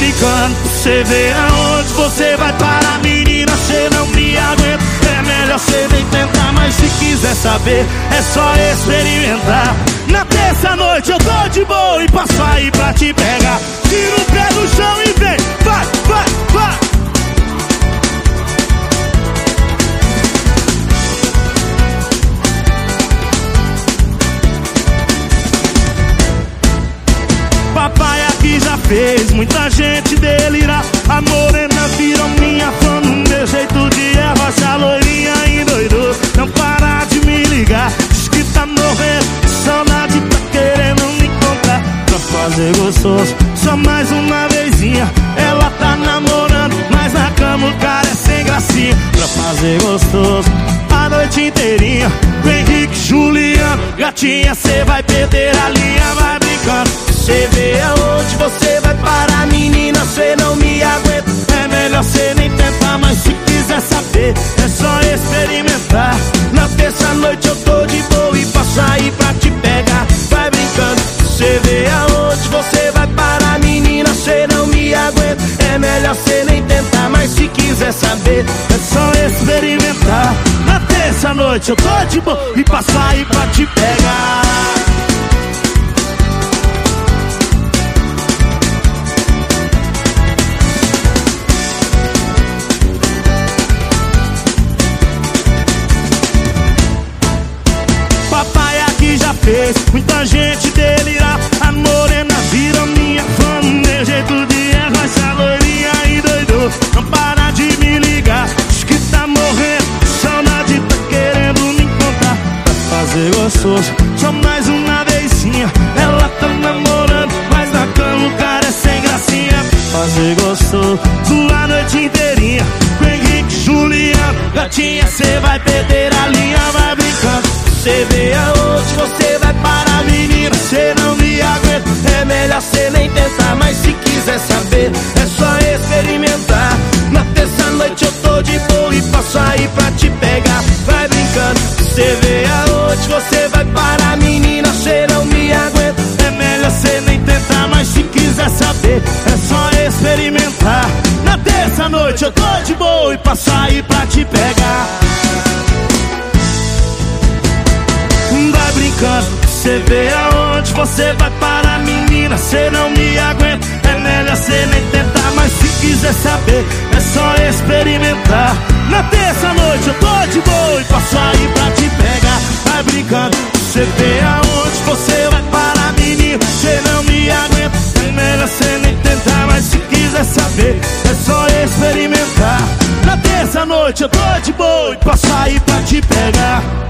brincando, você vê aonde você vai parar, menina, você não me aguenta. É melhor você nem tentar, mas se quiser saber, é só experimentar. Na terça noite eu tô de boa e passo aí pra te pegar. Tira fez muita gente delirar. A morena virou minha fã no meu jeito de erva. A loirinha endoidou, não para de me ligar. Diz que tá morrendo, saudade tá querendo me encontrar. Pra fazer gostoso, só mais uma vezinha. Ela tá namorando, mas na cama o cara é sem gracinha. Pra fazer gostoso, a noite inteirinha. Henrique, Juliano, gatinha, cê vai perder a linha, vai brincando. Você vê você vai parar, menina, cê não me aguenta. É melhor cê nem tentar, mas se quiser saber, é só experimentar. Na terça noite eu tô de boa e passo aí pra te pegar. Vai brincando, você vê aonde você vai parar, menina, cê não me aguenta. É melhor cê nem tentar, mas se quiser saber, é só experimentar. Na terça noite eu tô de boa e passo aí pra te pegar. Fez muita gente delirar. A morena vira minha fã, meu jeito de errar. Essa loirinha endoidou, não para de me ligar. Diz que tá morrendo, saudade tá querendo me encontrar. Pra fazer gostoso, só mais uma vezinha. Ela tá namorando, mas na cama o cara é sem gracinha. Pra fazer gostoso, a noite inteirinha. Com Henrique, Juliano, gatinha, cê vai perder a linha, vai brincando. Cê vê aonde você experimentar. Na terça noite eu tô de boa e posso aí pra te pegar. brincando. Cê vê aonde você vai parar, menina. Cê não me aguenta. É melhor cê nem tentar, mas se quiser saber, é só experimentar. Na terça noite eu tô de boa e posso aí pra te pegar. Vai brincando. Cê vê aonde noite eu tô de boa e posso sair pra te pegar.